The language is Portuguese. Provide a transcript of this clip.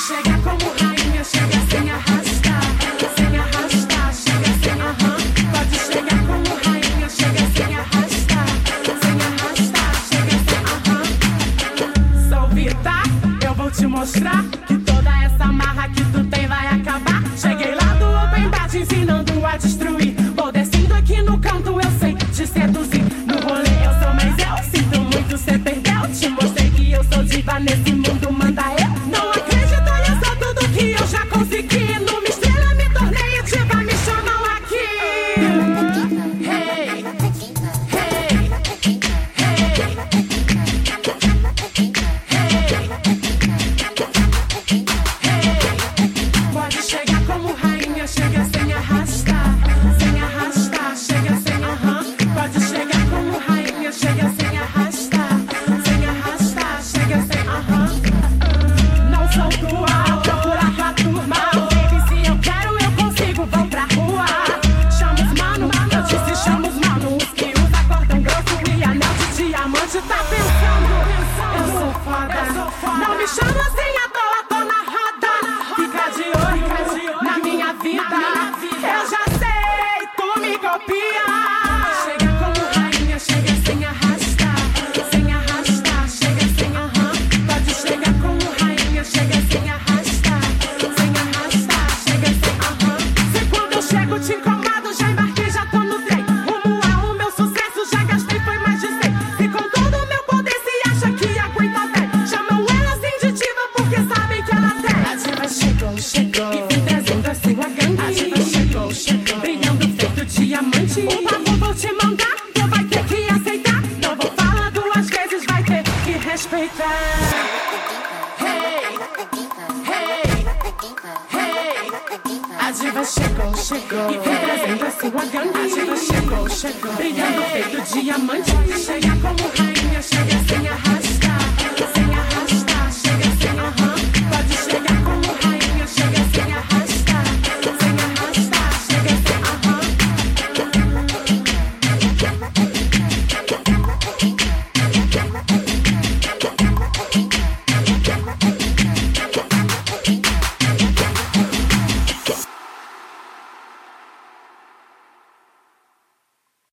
chega como rainha, chega sem arrastar, sem arrastar, chega sem arran. Pode chegar como rainha, chega sem arrastar, sem arrastar, chega sem arran. Salve, tá? Eu vou te mostrar que toda essa marra que tu tem vai acabar. Cheguei lá do Open Bar ensinando a destruir. Vou descendo aqui no canto, eu sei te seduzir. No rolê eu sou mas eu, sinto muito cê perdeu. Te mostrei que eu sou diva nesse my A diva chegou, chegou, e vem trazendo a sua gangue. A diva chegou, chegou, brilhando feito diamante, chega como rainha.